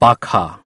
巴卡